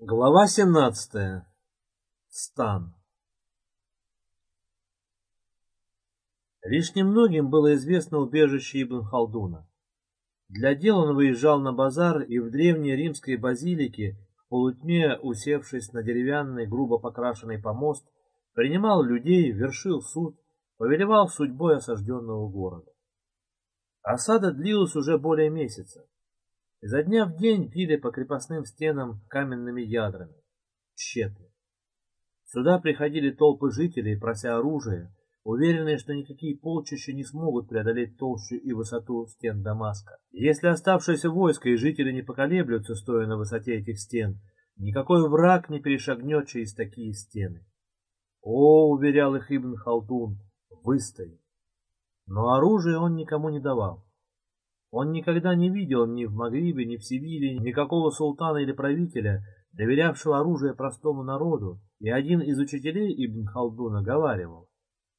Глава 17. Стан. Лишь немногим было известно убежище Ибн Халдуна. Для дел он выезжал на базар и в древней римской базилике, в полутьме усевшись на деревянный, грубо покрашенный помост, принимал людей, вершил суд, повелевал судьбой осажденного города. Осада длилась уже более месяца. Изо дня в день пили по крепостным стенам каменными ядрами. Тщетно. Сюда приходили толпы жителей, прося оружия, уверенные, что никакие полчища не смогут преодолеть толщу и высоту стен Дамаска. Если оставшееся войско и жители не поколеблются, стоя на высоте этих стен, никакой враг не перешагнет через такие стены. О, уверял их Ибн Халтун, выстоит. Но оружие он никому не давал. Он никогда не видел ни в Магрибе, ни в Севиле никакого султана или правителя, доверявшего оружие простому народу, и один из учителей Ибн Халдуна говаривал,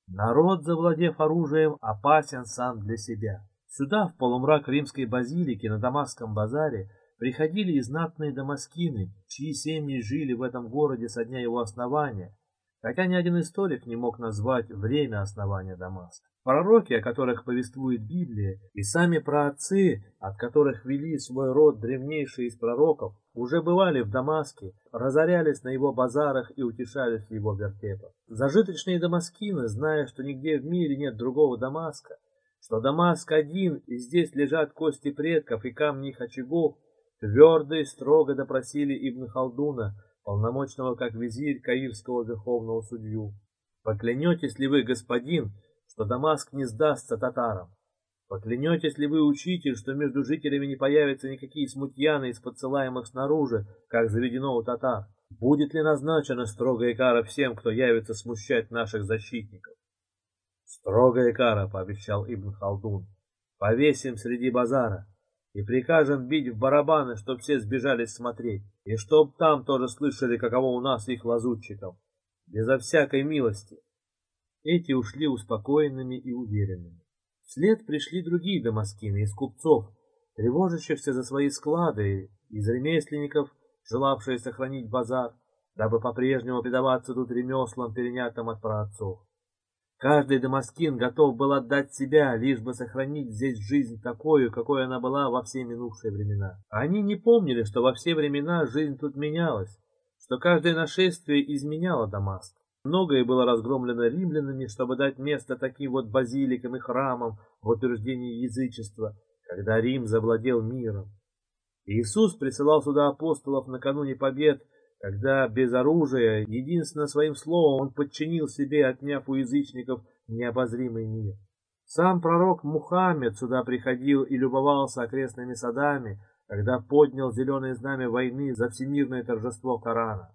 «Народ, завладев оружием, опасен сам для себя». Сюда, в полумрак римской базилики на Дамасском базаре, приходили и знатные дамаскины, чьи семьи жили в этом городе со дня его основания, хотя ни один историк не мог назвать время основания Дамаска. Пророки, о которых повествует Библия, и сами праотцы, от которых вели свой род древнейшие из пророков, уже бывали в Дамаске, разорялись на его базарах и утешались в его вертепах. Зажиточные дамаскины, зная, что нигде в мире нет другого Дамаска, что Дамаск один, и здесь лежат кости предков и камни их очагов, твердо и строго допросили Ибн Халдуна, полномочного как визирь Каирского верховного судью. Поклянетесь ли вы, господин, что Дамаск не сдастся татарам? Поклянетесь ли вы, учитель, что между жителями не появятся никакие смутьяны из подсылаемых снаружи, как заведено у татар? Будет ли назначена строгая кара всем, кто явится смущать наших защитников? Строгая кара, пообещал Ибн Халдун. Повесим среди базара и прикажем бить в барабаны, чтоб все сбежались смотреть, и чтоб там тоже слышали, каково у нас их лазутчиков, безо всякой милости. Эти ушли успокоенными и уверенными. Вслед пришли другие дамаскины из купцов, тревожащихся за свои склады, из ремесленников, желавшие сохранить базар, дабы по-прежнему предаваться тут ремеслам, перенятым от праотцов. Каждый дамаскин готов был отдать себя, лишь бы сохранить здесь жизнь такую, какой она была во все минувшие времена. Они не помнили, что во все времена жизнь тут менялась, что каждое нашествие изменяло Дамаск. Многое было разгромлено римлянами, чтобы дать место таким вот базиликам и храмам в утверждении язычества, когда Рим завладел миром. Иисус присылал сюда апостолов накануне побед, когда без оружия, единственно своим словом, он подчинил себе, отняв у язычников необозримый мир. Сам пророк Мухаммед сюда приходил и любовался окрестными садами, когда поднял зеленое знамя войны за всемирное торжество Корана.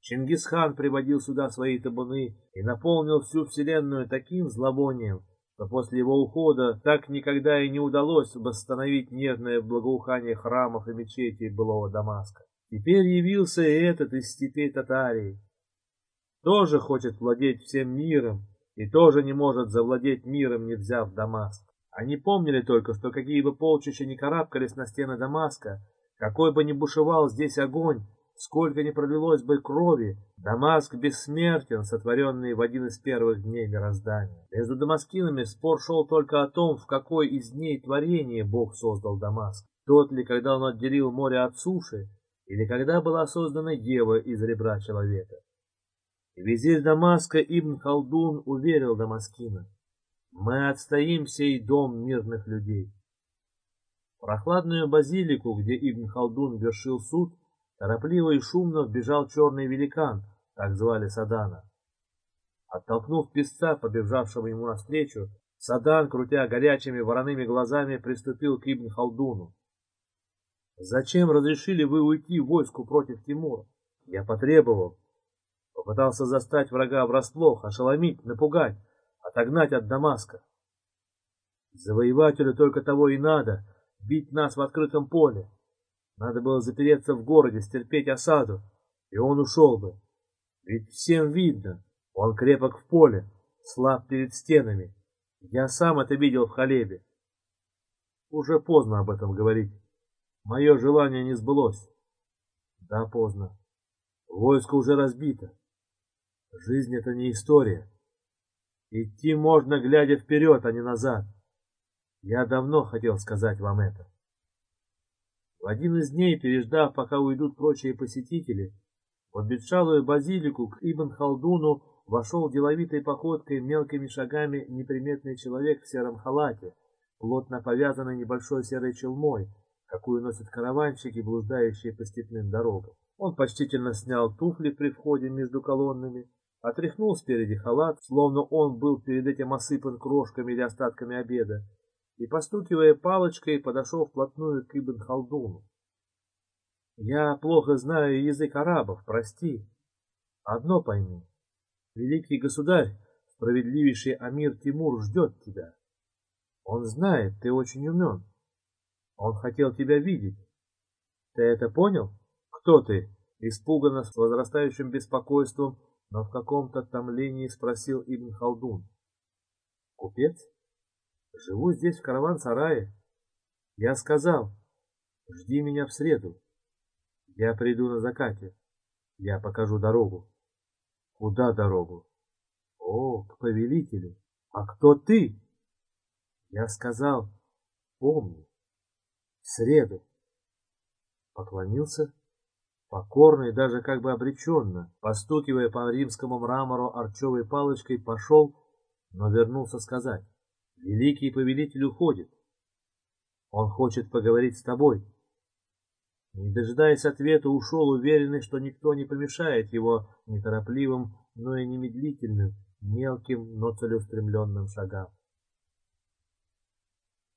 Чингисхан приводил сюда свои табуны и наполнил всю вселенную таким зловонием, что после его ухода так никогда и не удалось восстановить нежное благоухание храмов и мечетей былого Дамаска. Теперь явился и этот из степей Татарии. Тоже хочет владеть всем миром и тоже не может завладеть миром, не взяв Дамаск. Они помнили только, что какие бы полчища ни карабкались на стены Дамаска, какой бы ни бушевал здесь огонь, сколько ни пролилось бы крови, Дамаск бессмертен, сотворенный в один из первых дней мироздания. Между дамаскинами спор шел только о том, в какой из дней творения Бог создал Дамаск. Тот ли, когда он отделил море от суши, или когда была создана Ева из ребра человека. И визирь Дамаска Ибн Халдун уверил Дамаскина, мы отстоим сей дом мирных людей. Прохладную базилику, где Ибн Халдун вершил суд, торопливо и шумно вбежал черный великан, так звали Садана. Оттолкнув песца, побежавшего ему навстречу, Садан, крутя горячими вороными глазами, приступил к Ибн Халдуну. Зачем разрешили вы уйти войску против Тимура? Я потребовал. Попытался застать врага врасплох, ошеломить, напугать, отогнать от Дамаска. Завоевателю только того и надо, бить нас в открытом поле. Надо было запереться в городе, стерпеть осаду, и он ушел бы. Ведь всем видно, он крепок в поле, слаб перед стенами. Я сам это видел в Халебе. Уже поздно об этом говорить. Мое желание не сбылось. Да, поздно. Войско уже разбито. Жизнь — это не история. Идти можно, глядя вперед, а не назад. Я давно хотел сказать вам это. В один из дней, переждав, пока уйдут прочие посетители, в обветшалую базилику к Ибн Халдуну вошел деловитой походкой, мелкими шагами неприметный человек в сером халате, плотно повязанный небольшой серой челмой, какую носят караванщики, блуждающие по степным дорогам. Он почтительно снял туфли при входе между колоннами, отряхнул спереди халат, словно он был перед этим осыпан крошками или остатками обеда, и, постукивая палочкой, подошел вплотную к Ибн Халдуну. «Я плохо знаю язык арабов, прости. Одно пойми. Великий государь, справедливейший Амир Тимур ждет тебя. Он знает, ты очень умен. Он хотел тебя видеть. Ты это понял? Кто ты?» Испуганно, с возрастающим беспокойством, но в каком-то томлении спросил Ибн Халдун. «Купец?» Живу здесь, в караван-сарае. Я сказал, жди меня в среду. Я приду на закате. Я покажу дорогу. Куда дорогу? О, к повелителю. А кто ты? Я сказал, помни, в среду. Поклонился, покорно и даже как бы обреченно, постукивая по римскому мрамору арчевой палочкой, пошел, но вернулся сказать. Великий повелитель уходит. Он хочет поговорить с тобой. Не дожидаясь ответа, ушел, уверенный, что никто не помешает его неторопливым, но и немедлительным, мелким, но целеустремленным шагам.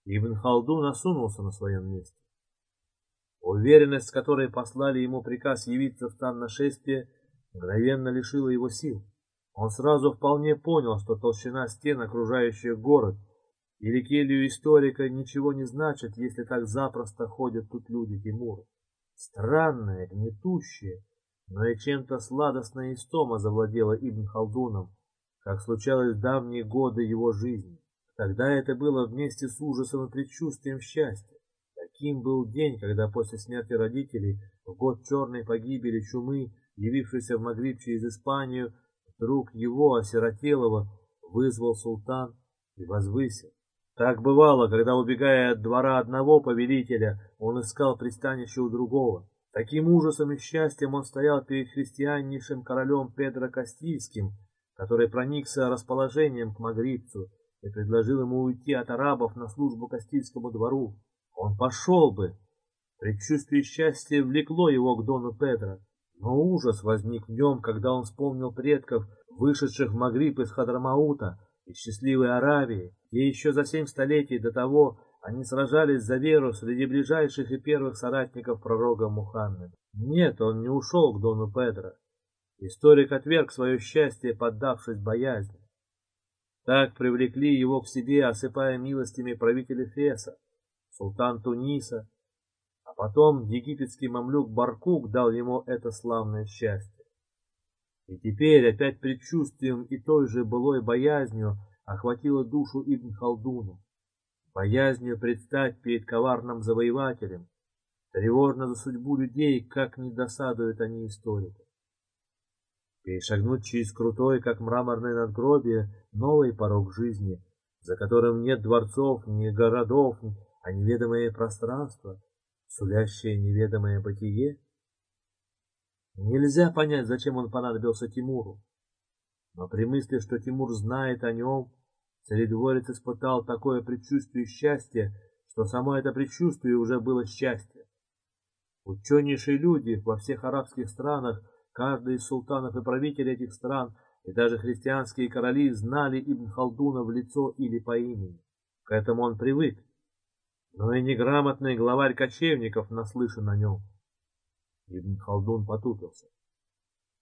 Ибн Халдун осунулся на своем месте. Уверенность, с которой послали ему приказ явиться в стан нашествия, мгновенно лишила его сил. Он сразу вполне понял, что толщина стен, окружающих город, или келью историка ничего не значит, если так запросто ходят тут люди Тимура. Странная, гнетущая, но и чем-то сладостная истома завладела Ибн Халдуном, как случалось в давние годы его жизни. Тогда это было вместе с ужасом и предчувствием счастья. Таким был день, когда после смерти родителей, в год черной погибели чумы, явившийся в Магриб через Испанию, вдруг его, осиротелого, вызвал султан и возвысил. Так бывало, когда, убегая от двора одного повелителя, он искал пристанище у другого. Таким ужасом и счастьем он стоял перед христианнейшим королем Педро Кастильским, который проникся расположением к магрибцу и предложил ему уйти от арабов на службу Кастильскому двору. Он пошел бы. Предчувствие счастья влекло его к Дону Педро, но ужас возник в нем, когда он вспомнил предков, вышедших в Магриб из Хадрамаута, из счастливой Аравии, где еще за семь столетий до того они сражались за веру среди ближайших и первых соратников пророка Мухаммеда. Нет, он не ушел к Дону Педро. Историк отверг свое счастье, поддавшись боязни. Так привлекли его к себе, осыпая милостями правители Феса, султан Туниса, а потом египетский мамлюк Баркук дал ему это славное счастье. И теперь опять предчувствием и той же былой боязнью охватила душу Ибн Халдуна. Боязнью предстать перед коварным завоевателем, тревожно за судьбу людей, как не досадуют они историкам. Перешагнуть через крутой, как мраморное надгробие, новый порог жизни, за которым нет дворцов, ни городов, а неведомое пространство, сулящее неведомое бытие — Нельзя понять, зачем он понадобился Тимуру. Но при мысли, что Тимур знает о нем, царедворец испытал такое предчувствие счастья, что само это предчувствие уже было счастье. Ученейшие люди во всех арабских странах, каждый из султанов и правителей этих стран, и даже христианские короли знали Ибн Халдуна в лицо или по имени. К этому он привык. Но и неграмотный главарь кочевников наслышан о нем. Ибн Халдун потупился.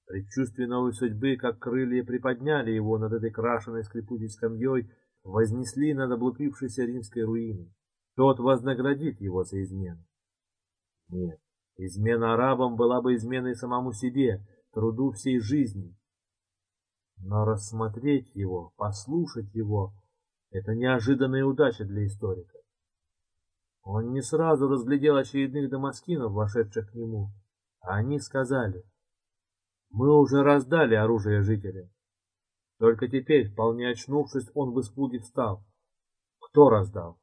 Предчувствие новой судьбы, как крылья, приподняли его над этой крашеной скрипучей скамьей, вознесли над облупившейся римской руиной. Тот вознаградит его за измену. Нет, измена арабам была бы изменой самому себе, труду всей жизни. Но рассмотреть его, послушать его — это неожиданная удача для историка. Он не сразу разглядел очередных дамаскинов, вошедших к нему, они сказали, Мы уже раздали оружие жителям. Только теперь, вполне очнувшись, он в испуге встал. Кто раздал?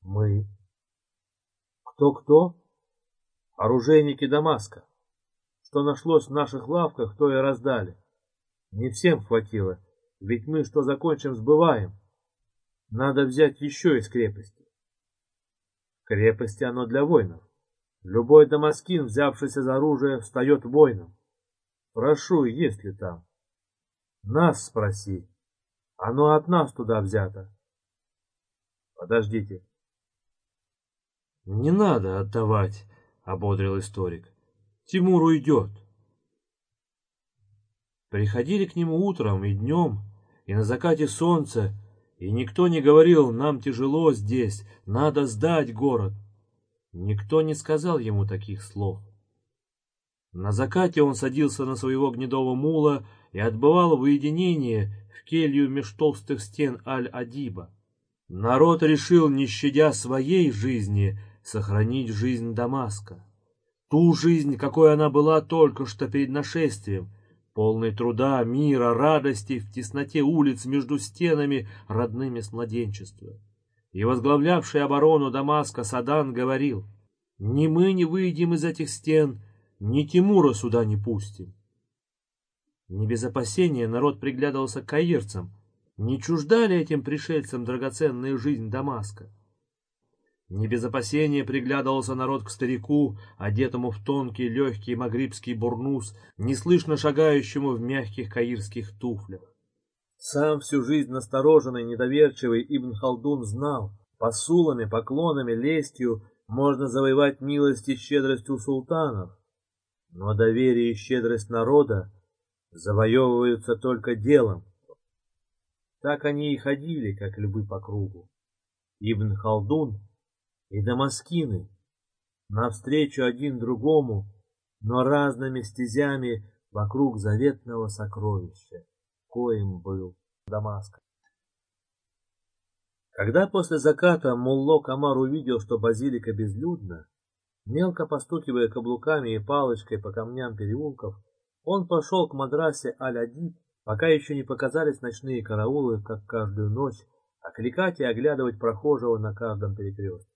Мы. Кто-кто? Оружейники Дамаска. Что нашлось в наших лавках, то и раздали. Не всем хватило, ведь мы что закончим, сбываем. Надо взять еще из крепости. Крепости оно для воинов. Любой дамаскин, взявшийся за оружие, встает воином. Прошу, есть ли там? Нас спроси. Оно от нас туда взято. Подождите. Не надо отдавать, ободрил историк. Тимур уйдет. Приходили к нему утром и днем, и на закате солнца, и никто не говорил, нам тяжело здесь, надо сдать город. Никто не сказал ему таких слов. На закате он садился на своего гнедого мула и отбывал в уединение в келью меж толстых стен Аль-Адиба. Народ решил, не щадя своей жизни, сохранить жизнь Дамаска. Ту жизнь, какой она была только что перед нашествием, полный труда, мира, радости в тесноте улиц между стенами, родными с младенчества. И возглавлявший оборону Дамаска Садан говорил, «Ни мы не выйдем из этих стен, ни Тимура сюда не пустим». Не без опасения народ приглядывался к каирцам, не чуждали этим пришельцам драгоценная жизнь Дамаска. Не без опасения приглядывался народ к старику, одетому в тонкий легкий магрибский бурнус, неслышно шагающему в мягких каирских туфлях. Сам всю жизнь настороженный, недоверчивый Ибн Халдун знал, посулами, поклонами, лестью можно завоевать милость и щедрость у султанов, но доверие и щедрость народа завоевываются только делом. Так они и ходили, как львы по кругу. Ибн Халдун и Дамаскины, навстречу один другому, но разными стезями вокруг заветного сокровища, коим был Дамаск. Когда после заката Мулло Камар увидел, что базилика безлюдна, мелко постукивая каблуками и палочкой по камням переулков, он пошел к мадрасе Аль-Адиб, пока еще не показались ночные караулы, как каждую ночь, окликать и оглядывать прохожего на каждом перекрестке.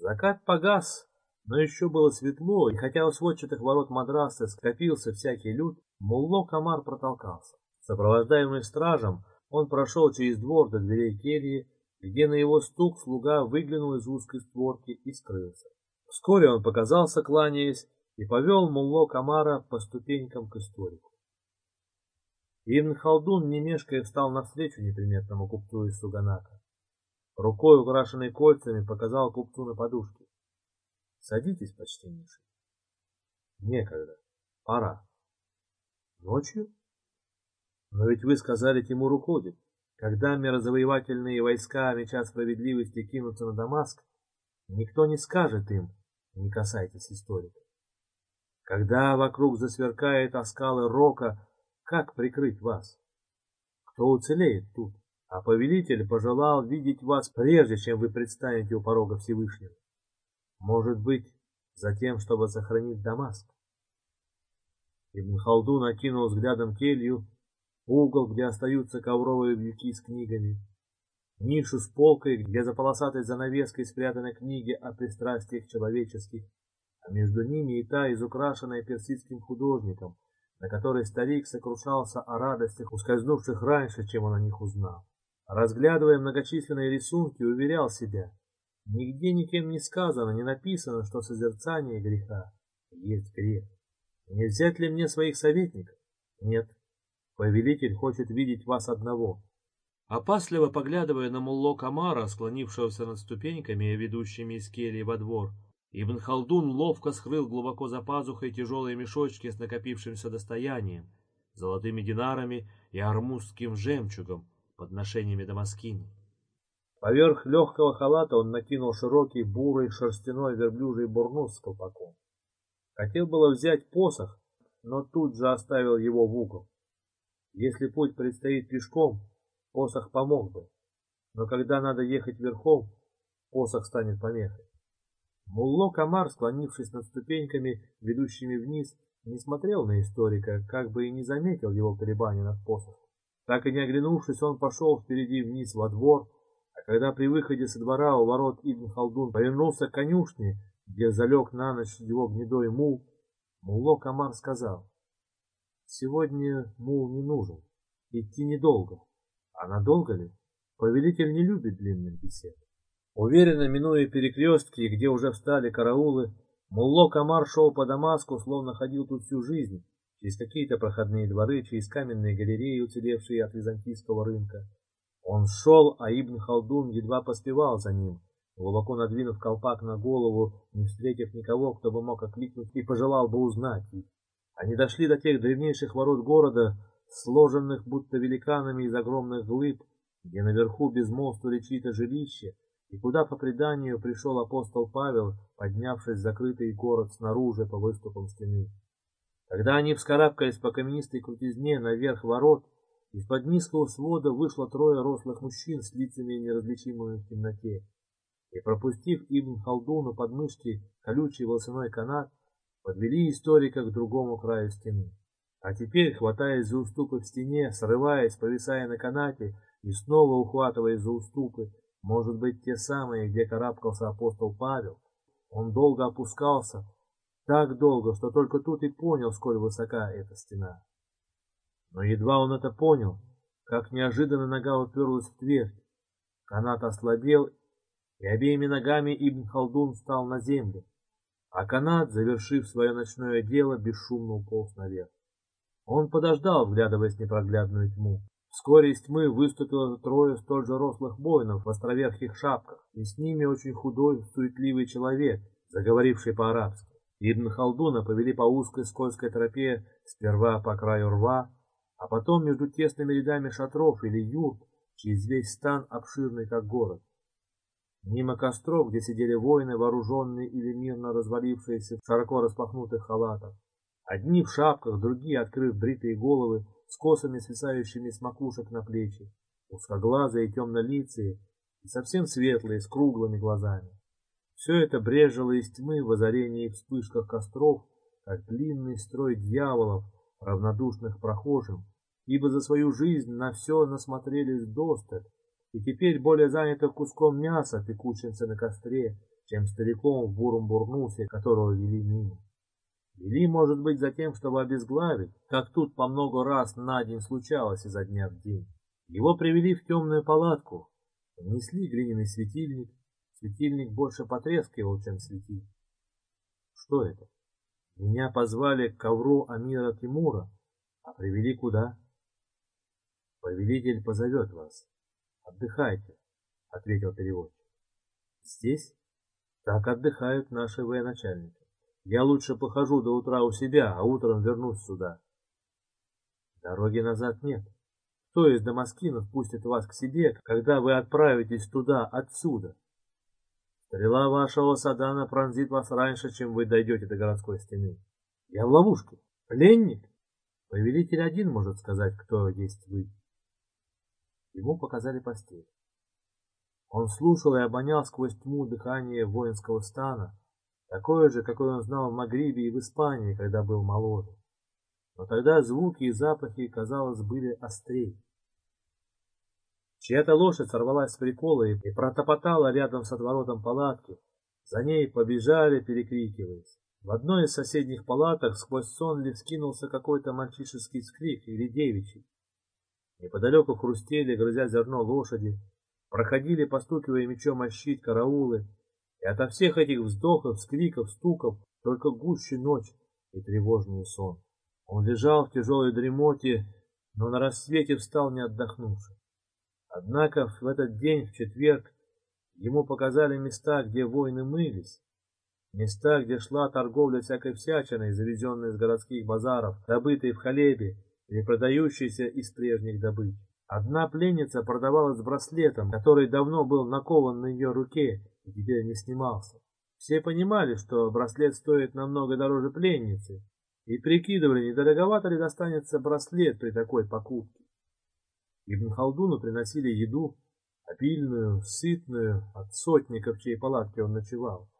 Закат погас, но еще было светло, и хотя у сводчатых ворот мадрасы скопился всякий люд, Мулло Камар протолкался. Сопровождаемый стражем, он прошел через двор до дверей кельи, где на его стук слуга выглянул из узкой створки и скрылся. Вскоре он показался, кланяясь, и повел Мулло Камара по ступенькам к историку. Ибн Халдун, не мешкая, встал навстречу неприметному купцу из Суганака. Рукой, украшенной кольцами, показал купцу на подушке. Садитесь, почтеннейший. Некогда. Пора. Ночью? Но ведь вы сказали, Тимур уходит. Когда мирозавоевательные войска меча справедливости кинутся на Дамаск, никто не скажет им, не касайтесь историка. Когда вокруг засверкает оскалы рока, как прикрыть вас? Кто уцелеет тут? а повелитель пожелал видеть вас прежде, чем вы предстанете у порога Всевышнего. Может быть, за тем, чтобы сохранить Дамаск. Ибн Халдун окинул взглядом келью, угол, где остаются ковровые вьюки с книгами, нишу с полкой, где за полосатой занавеской спрятаны книги о пристрастиях человеческих, а между ними и та, изукрашенная персидским художником, на которой старик сокрушался о радостях, ускользнувших раньше, чем он о них узнал. Разглядывая многочисленные рисунки, уверял себя, нигде никем не сказано, не написано, что созерцание греха есть грех. Не взять ли мне своих советников? Нет. Повелитель хочет видеть вас одного. Опасливо поглядывая на Мулло Камара, склонившегося над ступеньками, ведущими из кельи во двор, Ибн Халдун ловко скрыл глубоко за пазухой тяжелые мешочки с накопившимся достоянием, золотыми динарами и армузским жемчугом, подношениями Дамаскина. Поверх легкого халата он накинул широкий бурый шерстяной верблюжий бурнус с колпаком. Хотел было взять посох, но тут же оставил его в угол. Если путь предстоит пешком, посох помог бы, но когда надо ехать верхом, посох станет помехой. Мулло Камар, склонившись над ступеньками, ведущими вниз, не смотрел на историка, как бы и не заметил его колебания над посохом. Так и не оглянувшись, он пошел впереди вниз во двор, а когда при выходе со двора у ворот Ибн Халдун повернулся к конюшне, где залег на ночь его гнедой мул, Мулло Камар сказал, «Сегодня мул не нужен, идти недолго. А надолго ли? Повелитель не любит длинных бесед». Уверенно минуя перекрестки, где уже встали караулы, Мулло Камар шел по Дамаску, словно ходил тут всю жизнь, через какие-то проходные дворы, через каменные галереи, уцелевшие от византийского рынка. Он шел, а Ибн Халдун едва поспевал за ним, глубоко надвинув колпак на голову, не встретив никого, кто бы мог окликнуть и пожелал бы узнать их. Они дошли до тех древнейших ворот города, сложенных будто великанами из огромных глыб, где наверху безмолвствовали чьи-то жилища, и куда по преданию пришел апостол Павел, поднявшись в закрытый город снаружи по выступам стены. Когда они вскарабкались по каменистой крутизне наверх ворот, из-под низкого свода вышло трое рослых мужчин с лицами неразличимыми в темноте, и, пропустив Ибн Халдуну под мышки колючий волосяной канат, подвели историка к другому краю стены. А теперь, хватаясь за уступы в стене, срываясь, повисая на канате и снова ухватываясь за уступы, может быть, те самые, где карабкался апостол Павел. Он долго опускался, так долго, что только тут и понял, сколь высока эта стена. Но едва он это понял, как неожиданно нога уперлась в твердь. Канат ослабел, и обеими ногами Ибн Халдун встал на землю, а канат, завершив свое ночное дело, бесшумно уполз наверх. Он подождал, вглядываясь в непроглядную тьму. Вскоре из тьмы выступило трое столь же рослых воинов в островерхих шапках, и с ними очень худой, суетливый человек, заговоривший по-арабски. Ибн Халдуна повели по узкой скользкой тропе сперва по краю рва, а потом между тесными рядами шатров или юрт, через весь стан обширный как город. Мимо костров, где сидели воины, вооруженные или мирно развалившиеся в широко распахнутых халатах. Одни в шапках, другие, открыв бритые головы, с косами, свисающими с макушек на плечи, узкоглазые темнолицые и совсем светлые, с круглыми глазами. Все это брежило из тьмы в озарении и вспышках костров, как длинный строй дьяволов, равнодушных прохожим, ибо за свою жизнь на все насмотрелись досталь, и теперь более заняты куском мяса, пекущимся на костре, чем стариком в буром бурнусе, которого вели мимо. Или, может быть, за тем, чтобы обезглавить, как тут по много раз на день случалось изо дня в день. Его привели в темную палатку, внесли глиняный светильник, светильник больше потрескивал, чем светил. Что это? Меня позвали к ковру Амира Тимура, а привели куда? Повелитель позовет вас. Отдыхайте, ответил переводчик. Здесь? Так отдыхают наши военачальники. Я лучше похожу до утра у себя, а утром вернусь сюда. Дороги назад нет. Кто из Дамаскинов пустит вас к себе, когда вы отправитесь туда, отсюда? Стрела вашего Садана пронзит вас раньше, чем вы дойдете до городской стены. Я в ловушке. Пленник? Повелитель один может сказать, кто есть вы. Ему показали постель. Он слушал и обонял сквозь тьму дыхание воинского стана, такое же, какое он знал в Магрибе и в Испании, когда был моложе. Но тогда звуки и запахи, казалось, были острее. Чья-то лошадь сорвалась с прикола и протопотала рядом с отворотом палатки. За ней побежали, перекрикиваясь. В одной из соседних палаток сквозь сон ли вскинулся какой-то мальчишеский скрик или девичий. Неподалеку хрустели, грызя зерно лошади, проходили, постукивая мечом о щит караулы, и ото всех этих вздохов, скриков, стуков только гуще ночь и тревожный сон. Он лежал в тяжелой дремоте, но на рассвете встал не отдохнувший. Однако в этот день, в четверг, ему показали места, где воины мылись, места, где шла торговля всякой всячиной, завезенной из городских базаров, добытой в Халебе или продающейся из прежних добыч. Одна пленница продавалась браслетом, который давно был накован на ее руке и теперь не снимался. Все понимали, что браслет стоит намного дороже пленницы, и прикидывали, недороговато ли достанется браслет при такой покупке. Ибн Халдуну приносили еду, обильную, сытную, от сотников, в чьей палатке он ночевал.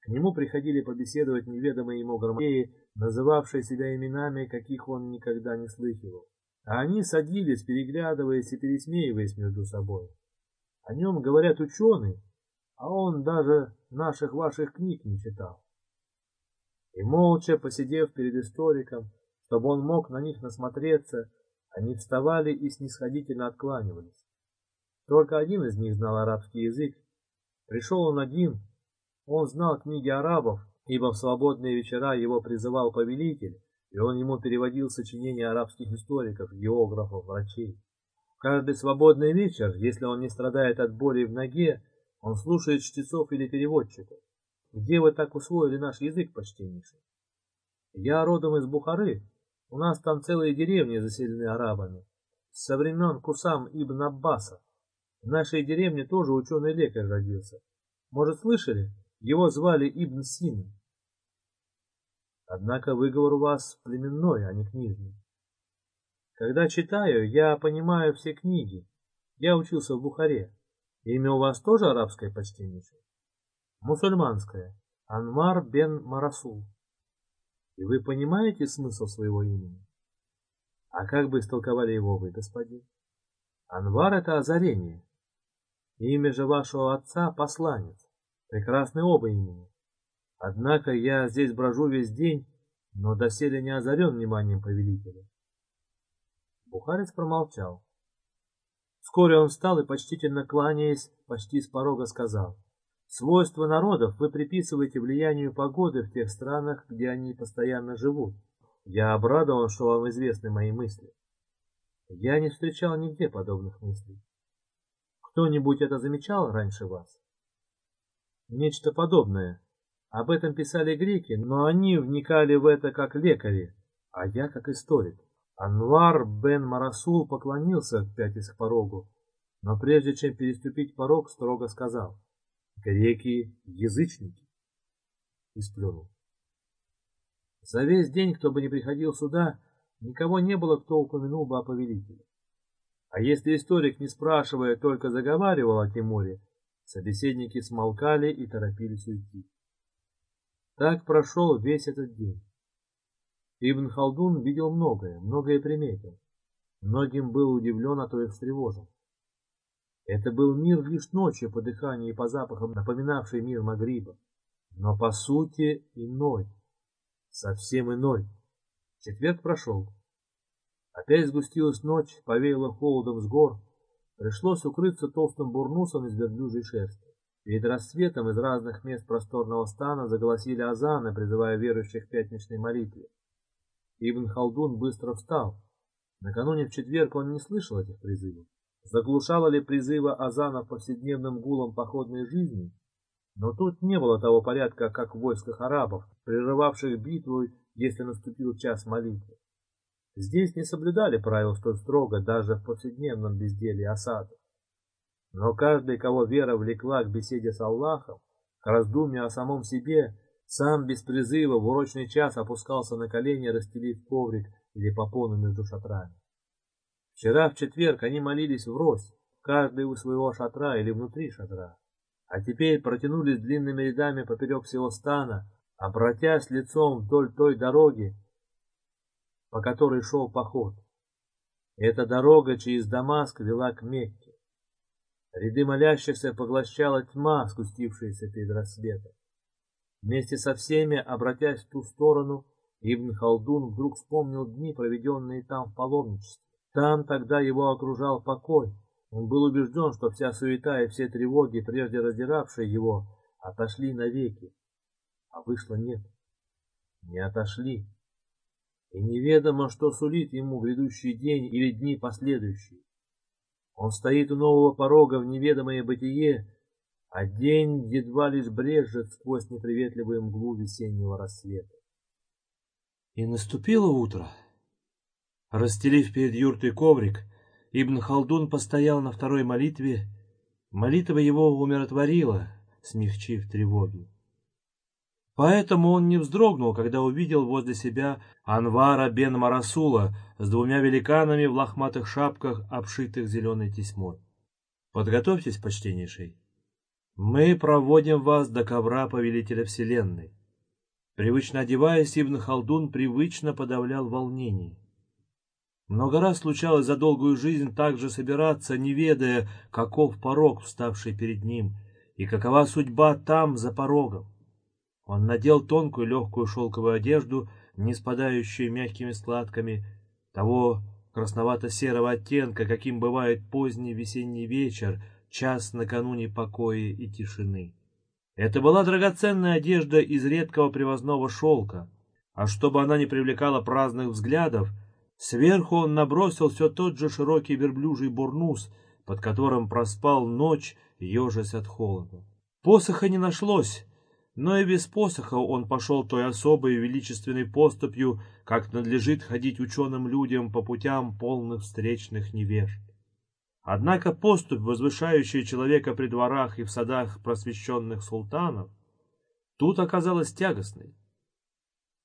К нему приходили побеседовать неведомые ему громадеи, называвшие себя именами, каких он никогда не слыхивал. А они садились, переглядываясь и пересмеиваясь между собой. О нем говорят ученые, а он даже наших ваших книг не читал. И молча, посидев перед историком, чтобы он мог на них насмотреться, они вставали и снисходительно откланивались. Только один из них знал арабский язык. Пришел он один, он знал книги арабов, ибо в свободные вечера его призывал повелитель, и он ему переводил сочинения арабских историков, географов, врачей. Каждый свободный вечер, если он не страдает от боли в ноге, он слушает чтецов или переводчиков. Где вы так усвоили наш язык, почтеннейший? Я родом из Бухары. У нас там целые деревни заселены арабами. Со времен Кусам ибн Аббаса. В нашей деревне тоже ученый-лекарь родился. Может, слышали? Его звали Ибн Сина. Однако выговор у вас племенной, а не книжный. Когда читаю, я понимаю все книги. Я учился в Бухаре. Имя у вас тоже арабское почтеннейшее? Мусульманское. Анвар бен Марасул. И вы понимаете смысл своего имени? А как бы истолковали его вы, господин? Анвар — это озарение. Имя же вашего отца — посланец. Прекрасны оба имени. Однако я здесь брожу весь день, но доселе не озарен вниманием повелителя. Бухарец промолчал. Вскоре он встал и, почтительно кланяясь, почти с порога сказал, «Свойства народов вы приписываете влиянию погоды в тех странах, где они постоянно живут. Я обрадован, что вам известны мои мысли. Я не встречал нигде подобных мыслей. Кто-нибудь это замечал раньше вас? Нечто подобное. Об этом писали греки, но они вникали в это как лекари, а я как историк. Анвар бен Марасул поклонился, пятясь к порогу, но прежде чем переступить порог, строго сказал «Греки — язычники!» и сплюнул. За весь день, кто бы ни приходил сюда, никого не было, кто упомянул бы о повелителе. А если историк, не спрашивая, только заговаривал о Тимуре, собеседники смолкали и торопились уйти. Так прошел весь этот день. Ибн Халдун видел многое, многое приметил. Многим был удивлен, а то и встревожен. Это был мир лишь ночью по дыханию и по запахам, напоминавший мир Магриба. Но по сути иной, совсем иной. Четверг прошел. Опять сгустилась ночь, повеяло холодом с гор. Пришлось укрыться толстым бурнусом из верблюжьей шерсти. Перед рассветом из разных мест просторного стана заголосили азаны, призывая верующих к пятничной молитве. Ибн Халдун быстро встал. Накануне в четверг он не слышал этих призывов. Заглушало ли призывы азана повседневным гулом походной жизни? Но тут не было того порядка, как в войсках арабов, прерывавших битву, если наступил час молитвы. Здесь не соблюдали правил столь строго даже в повседневном безделии осады. Но каждый, кого вера влекла к беседе с Аллахом, к раздумью о самом себе, сам без призыва в урочный час опускался на колени, расстелив коврик или попону между шатрами. Вчера в четверг они молились врозь, каждый у своего шатра или внутри шатра, а теперь протянулись длинными рядами поперек всего стана, обратясь лицом вдоль той дороги, по которой шел поход. Эта дорога через Дамаск вела к Мекке. Ряды молящихся поглощала тьма, спустившаяся перед рассветом. Вместе со всеми, обратясь в ту сторону, Ибн Халдун вдруг вспомнил дни, проведенные там в паломничестве. Там тогда его окружал покой. Он был убежден, что вся суета и все тревоги, прежде раздиравшие его, отошли навеки. А вышло нет. Не отошли и неведомо, что сулит ему грядущий день или дни последующие. Он стоит у нового порога в неведомое бытие, а день едва лишь брежет сквозь неприветливую мглу весеннего рассвета. И наступило утро. Расстелив перед юртой коврик, Ибн Халдун постоял на второй молитве. Молитва его умиротворила, смягчив тревоги. Поэтому он не вздрогнул, когда увидел возле себя Анвара бен Марасула с двумя великанами в лохматых шапках, обшитых зеленой тесьмой. «Подготовьтесь, почтеннейший». Мы проводим вас до ковра повелителя вселенной. Привычно одеваясь, Ибн Халдун привычно подавлял волнение. Много раз случалось за долгую жизнь также собираться, не ведая, каков порог, вставший перед ним, и какова судьба там, за порогом. Он надел тонкую легкую шелковую одежду, не спадающую мягкими складками, того красновато-серого оттенка, каким бывает поздний весенний вечер, час накануне покоя и тишины. Это была драгоценная одежда из редкого привозного шелка, а чтобы она не привлекала праздных взглядов, сверху он набросил все тот же широкий верблюжий бурнус, под которым проспал ночь, ежась от холода. Посоха не нашлось, но и без посоха он пошел той особой величественной поступью, как надлежит ходить ученым людям по путям полных встречных невежд. Однако поступь, возвышающая человека при дворах и в садах просвещенных султанов, тут оказалась тягостной.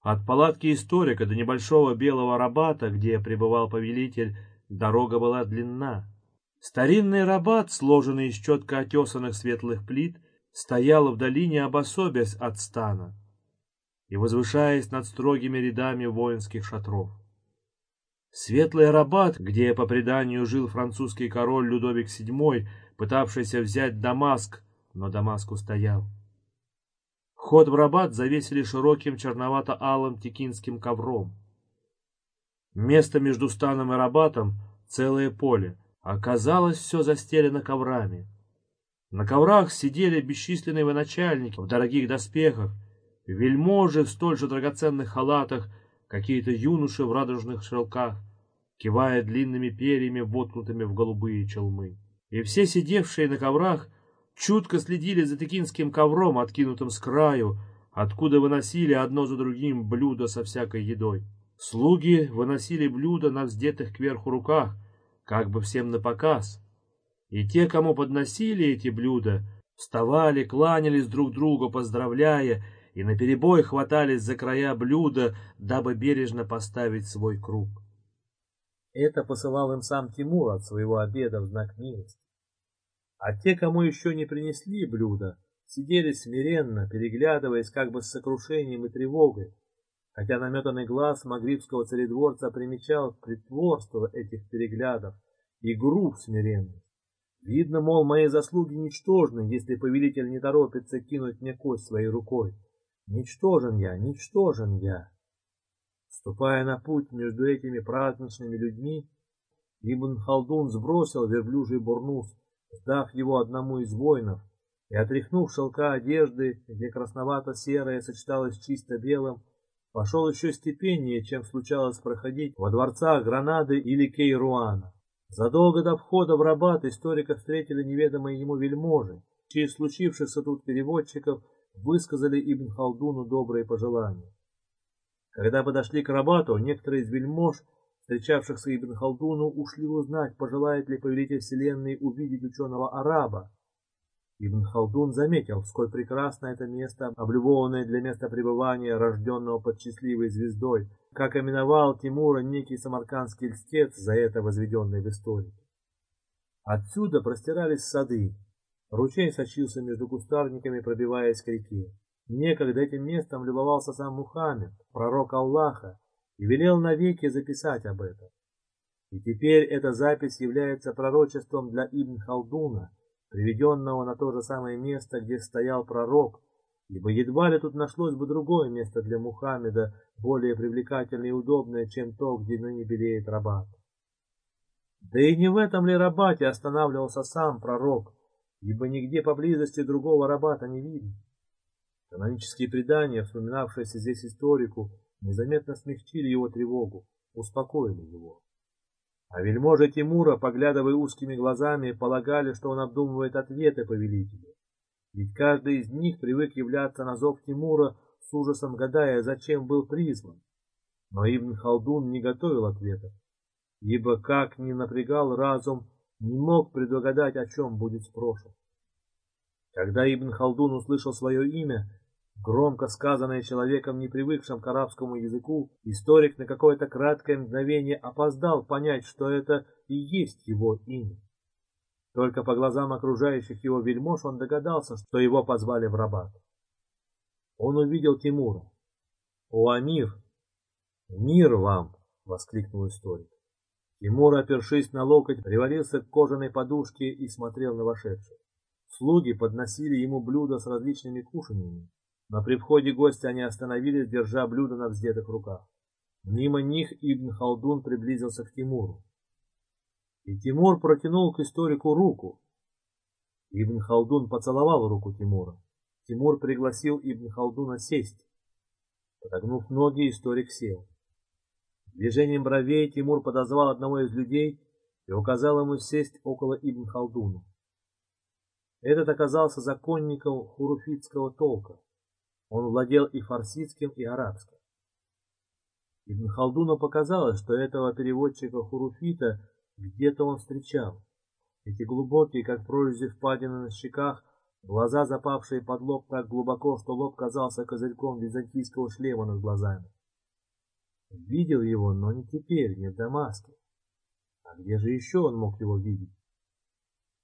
От палатки историка до небольшого белого рабата, где пребывал повелитель, дорога была длинна. Старинный рабат, сложенный из четко отесанных светлых плит, стоял в долине, обособясь от стана и возвышаясь над строгими рядами воинских шатров. Светлый Рабат, где по преданию жил французский король Людовик VII, пытавшийся взять Дамаск, но Дамаск устоял. Вход в Рабат завесили широким черновато-алым текинским ковром. Место между станом и Рабатом — целое поле, оказалось все застелено коврами. На коврах сидели бесчисленные военачальники в дорогих доспехах, вельможи в столь же драгоценных халатах, какие-то юноши в радужных шелках, кивая длинными перьями, воткнутыми в голубые челмы. И все сидевшие на коврах чутко следили за текинским ковром, откинутым с краю, откуда выносили одно за другим блюда со всякой едой. Слуги выносили блюда на вздетых кверху руках, как бы всем на показ. И те, кому подносили эти блюда, вставали, кланялись друг другу, поздравляя, и наперебой хватались за края блюда, дабы бережно поставить свой круг. Это посылал им сам Тимур от своего обеда в знак милости. А те, кому еще не принесли блюда, сидели смиренно, переглядываясь как бы с сокрушением и тревогой, хотя наметанный глаз магрибского царедворца примечал притворство этих переглядов, игру в смиренность. Видно, мол, мои заслуги ничтожны, если повелитель не торопится кинуть мне кость своей рукой. Ничтожен я, ничтожен я. Ступая на путь между этими праздничными людьми, Ибн Халдун сбросил верблюжий бурнус, сдав его одному из воинов, и, отряхнув шелка одежды, где красновато-серое сочеталось с чисто белым, пошел еще степеннее, чем случалось проходить во дворцах Гранады или Кейруана. Задолго до входа в Рабат историка встретили неведомые ему вельможи, через случившихся тут переводчиков высказали Ибн Халдуну добрые пожелания. Когда подошли к Рабату, некоторые из вельмож, встречавшихся Ибн Халдуну, ушли узнать, пожелает ли повелитель вселенной увидеть ученого-араба. Ибн Халдун заметил, сколь прекрасно это место, облюбованное для места пребывания рожденного под счастливой звездой, как именовал Тимура некий самаркандский льстец за это возведенный в истории. Отсюда простирались сады. Ручей сочился между кустарниками, пробиваясь к реке. Некогда этим местом любовался сам Мухаммед, пророк Аллаха, и велел навеки записать об этом. И теперь эта запись является пророчеством для Ибн Халдуна, приведенного на то же самое место, где стоял пророк, ибо едва ли тут нашлось бы другое место для Мухаммеда, более привлекательное и удобное, чем то, где ныне белеет Рабат. Да и не в этом ли Рабате останавливался сам пророк, ибо нигде поблизости другого Рабата не видно. Канонические предания, вспоминавшиеся здесь историку, незаметно смягчили его тревогу, успокоили его. А вельможи Тимура, поглядывая узкими глазами, полагали, что он обдумывает ответы повелителя. Ведь каждый из них привык являться на зов Тимура с ужасом гадая, зачем был призван. Но Ибн Халдун не готовил ответов, ибо как ни напрягал разум, не мог предугадать, о чем будет спрошен. Когда Ибн Халдун услышал свое имя, громко сказанное человеком, не привыкшим к арабскому языку, историк на какое-то краткое мгновение опоздал понять, что это и есть его имя. Только по глазам окружающих его вельмож он догадался, что его позвали в рабат. Он увидел Тимура. «О, Амир! Мир вам!» — воскликнул историк. Тимур, опершись на локоть, привалился к кожаной подушке и смотрел на вошедших. Слуги подносили ему блюда с различными кушаньями, но при входе гостя они остановились, держа блюда на вздетых руках. Мимо них Ибн Халдун приблизился к Тимуру. И Тимур протянул к историку руку. Ибн Халдун поцеловал руку Тимура. Тимур пригласил Ибн Халдуна сесть. Подогнув ноги, историк сел. Движением бровей Тимур подозвал одного из людей и указал ему сесть около Ибн Халдуна. Этот оказался законником хуруфитского толка. Он владел и фарсидским, и арабским. Ибн Халдуну показалось, что этого переводчика хуруфита где-то он встречал. Эти глубокие, как прорези впадины на щеках, глаза, запавшие под лоб так глубоко, что лоб казался козырьком византийского шлема над глазами. Видел его, но не теперь, не в Дамаске. А где же еще он мог его видеть?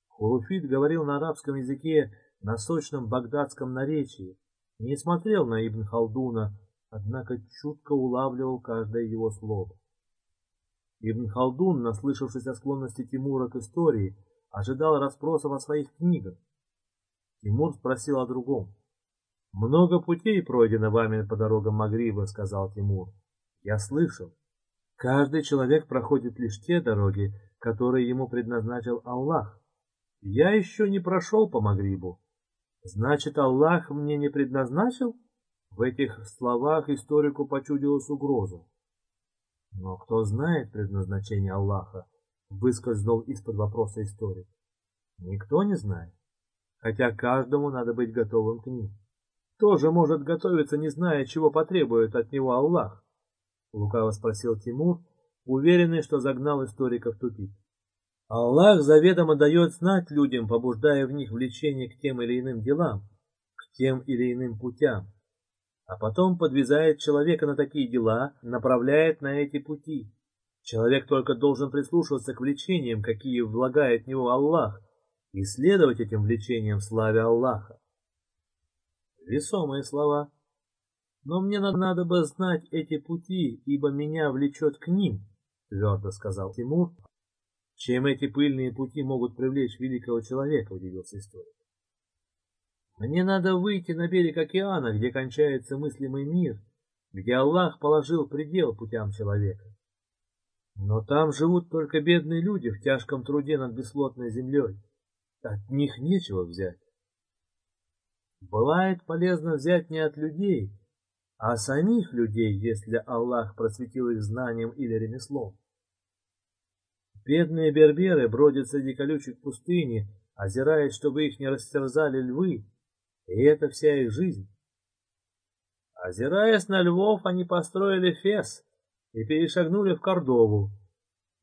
Хуруфит говорил на арабском языке, на сочном багдадском наречии, не смотрел на Ибн Халдуна, однако чутко улавливал каждое его слово. Ибн Халдун, наслышавшись о склонности Тимура к истории, ожидал расспросов о своих книгах. Тимур спросил о другом. «Много путей пройдено вами по дорогам Магриба», — сказал Тимур. «Я слышал. Каждый человек проходит лишь те дороги, которые ему предназначил Аллах. Я еще не прошел по Магрибу. Значит, Аллах мне не предназначил? В этих словах историку почудилась угроза. Но кто знает предназначение Аллаха, выскользнул из-под вопроса историк. Никто не знает, хотя каждому надо быть готовым к ним. Тоже может готовиться, не зная, чего потребует от него Аллах? Лукаво спросил Тимур, уверенный, что загнал историка в тупик. Аллах заведомо дает знать людям, побуждая в них влечение к тем или иным делам, к тем или иным путям, а потом подвязает человека на такие дела, направляет на эти пути. Человек только должен прислушиваться к влечениям, какие влагает в него Аллах, и следовать этим влечениям в славе Аллаха. Весомые слова. Но мне надо бы знать эти пути, ибо меня влечет к ним, твердо сказал Тимур, чем эти пыльные пути могут привлечь великого человека, удивился историк. Мне надо выйти на берег океана, где кончается мыслимый мир, где Аллах положил предел путям человека. Но там живут только бедные люди в тяжком труде над бесплотной землей. От них нечего взять. Бывает полезно взять не от людей, а самих людей, если Аллах просветил их знанием или ремеслом. Бедные берберы бродят среди колючек пустыни, озираясь, чтобы их не растерзали львы, и это вся их жизнь. Озираясь на львов, они построили фес и перешагнули в Кордову.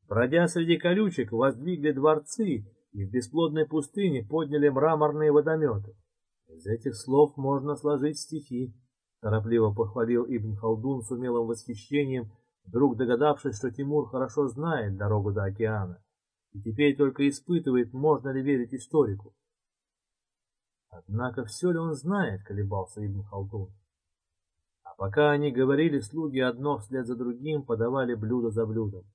Бродя среди колючек, воздвигли дворцы и в бесплодной пустыне подняли мраморные водометы. Из этих слов можно сложить стихи, торопливо похвалил Ибн Халдун с умелым восхищением, вдруг догадавшись, что Тимур хорошо знает дорогу до океана, и теперь только испытывает, можно ли верить историку. Однако все ли он знает, колебался Ибн Халдун. А пока они говорили, слуги одно вслед за другим подавали блюдо за блюдом.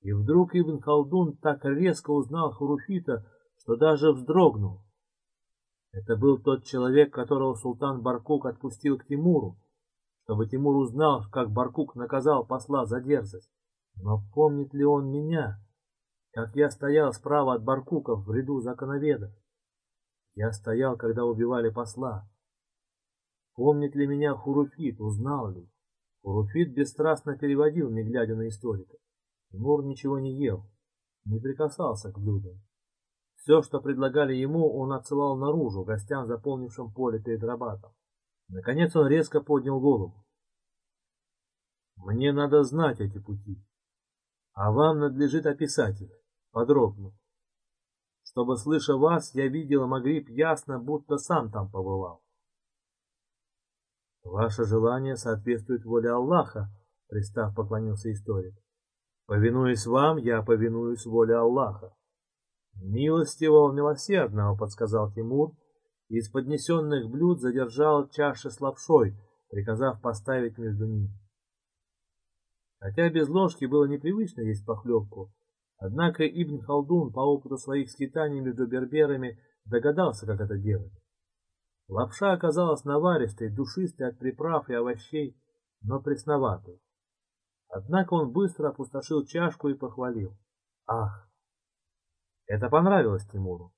И вдруг Ибн Халдун так резко узнал Хуруфита, что даже вздрогнул. Это был тот человек, которого султан Баркук отпустил к Тимуру, чтобы Тимур узнал, как Баркук наказал посла за. Но помнит ли он меня, как я стоял справа от Баркуков в ряду законоведов? Я стоял, когда убивали посла. Помнит ли меня Хуруфит, узнал ли? Хуруфит бесстрастно переводил, не глядя на историка. Тимур ничего не ел, не прикасался к блюдам. Все, что предлагали ему, он отсылал наружу, гостям, заполнившим поле перед Рабатом. Наконец он резко поднял голову. Мне надо знать эти пути, а вам надлежит описать их подробно, чтобы, слыша вас, я видела Магриб ясно, будто сам там побывал. Ваше желание соответствует воле Аллаха, пристав поклонился историк. Повинуясь вам, я повинуюсь воле Аллаха. «Милостивого, милосердного», — подсказал Тимур, и из поднесенных блюд задержал чаши с лапшой, приказав поставить между ними. Хотя без ложки было непривычно есть похлебку, однако Ибн Халдун по опыту своих скитаний между берберами догадался, как это делать. Лапша оказалась наваристой, душистой от приправ и овощей, но пресноватой. Однако он быстро опустошил чашку и похвалил. Ах! Это понравилось Тимуру.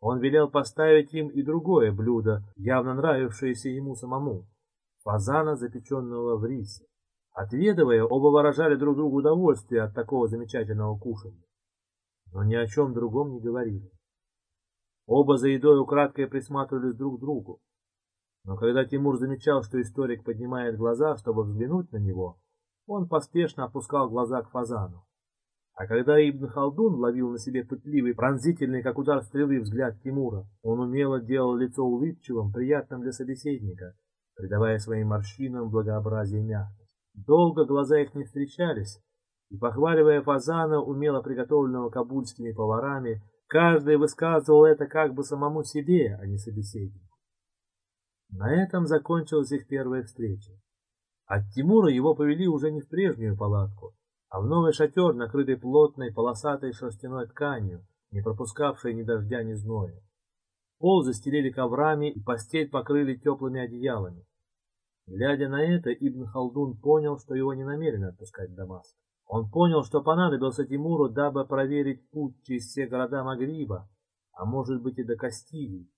Он велел поставить им и другое блюдо, явно нравившееся ему самому — фазана, запеченного в рисе. Отведывая, оба выражали друг другу удовольствие от такого замечательного кушания. Но ни о чем другом не говорили. Оба за едой украдкой присматривались друг к другу. Но когда Тимур замечал, что историк поднимает глаза, чтобы взглянуть на него, он поспешно опускал глаза к фазану. А когда Ибн Халдун ловил на себе пытливый, пронзительный, как удар стрелы, взгляд Тимура, он умело делал лицо улыбчивым, приятным для собеседника, придавая своим морщинам благообразие и мягкость. Долго глаза их не встречались, и, похваливая фазана, умело приготовленного кабульскими поварами, каждый высказывал это как бы самому себе, а не собеседнику. На этом закончилась их первая встреча. От Тимура его повели уже не в прежнюю палатку, а в новый шатер, накрытый плотной полосатой шерстяной тканью, не пропускавшей ни дождя, ни зноя. Пол застелили коврами и постель покрыли теплыми одеялами. Глядя на это, Ибн Халдун понял, что его не намерены отпускать в Дамаск. Он понял, что понадобился Тимуру, дабы проверить путь через все города Магриба, а может быть и до Кастилии.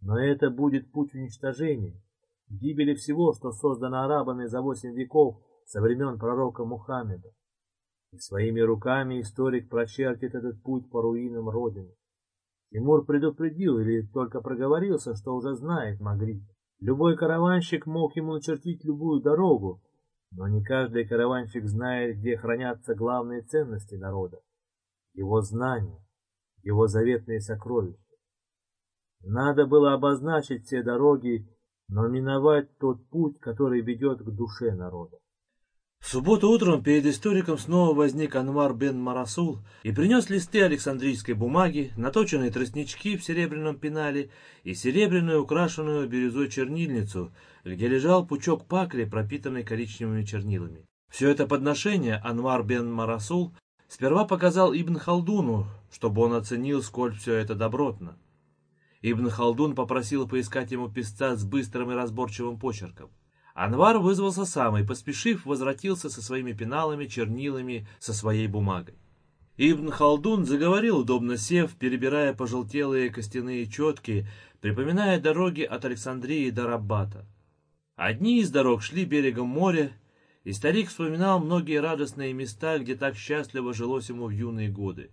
Но это будет путь уничтожения, гибели всего, что создано арабами за восемь веков со времен пророка Мухаммеда. И своими руками историк прочертит этот путь по руинам Родины. Тимур предупредил или только проговорился, что уже знает Магриб. Любой караванщик мог ему начертить любую дорогу, но не каждый караванщик знает, где хранятся главные ценности народа, его знания, его заветные сокровища. Надо было обозначить все дороги, но миновать тот путь, который ведет к душе народа. В субботу утром перед историком снова возник Анвар бен Марасул и принес листы Александрийской бумаги, наточенные тростнички в серебряном пенале и серебряную украшенную бирюзой чернильницу, где лежал пучок пакли, пропитанный коричневыми чернилами. Все это подношение Анвар бен Марасул сперва показал Ибн Халдуну, чтобы он оценил, сколь все это добротно. Ибн Халдун попросил поискать ему писца с быстрым и разборчивым почерком. Анвар вызвался сам и, поспешив, возвратился со своими пеналами, чернилами, со своей бумагой. Ибн Халдун заговорил, удобно сев, перебирая пожелтелые костяные четки, припоминая дороги от Александрии до Раббата. Одни из дорог шли берегом моря, и старик вспоминал многие радостные места, где так счастливо жилось ему в юные годы.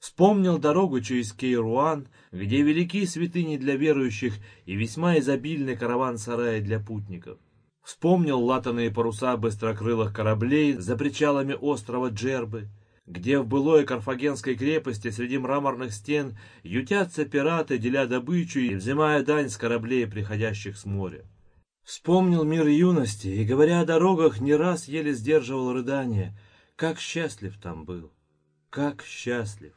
Вспомнил дорогу через Кейруан, где велики святыни для верующих и весьма изобильный караван-сараи для путников. Вспомнил латанные паруса быстрокрылых кораблей за причалами острова Джербы, где в былой Карфагенской крепости среди мраморных стен ютятся пираты, деля добычу и взимая дань с кораблей, приходящих с моря. Вспомнил мир юности и, говоря о дорогах, не раз еле сдерживал рыдание. Как счастлив там был! Как счастлив!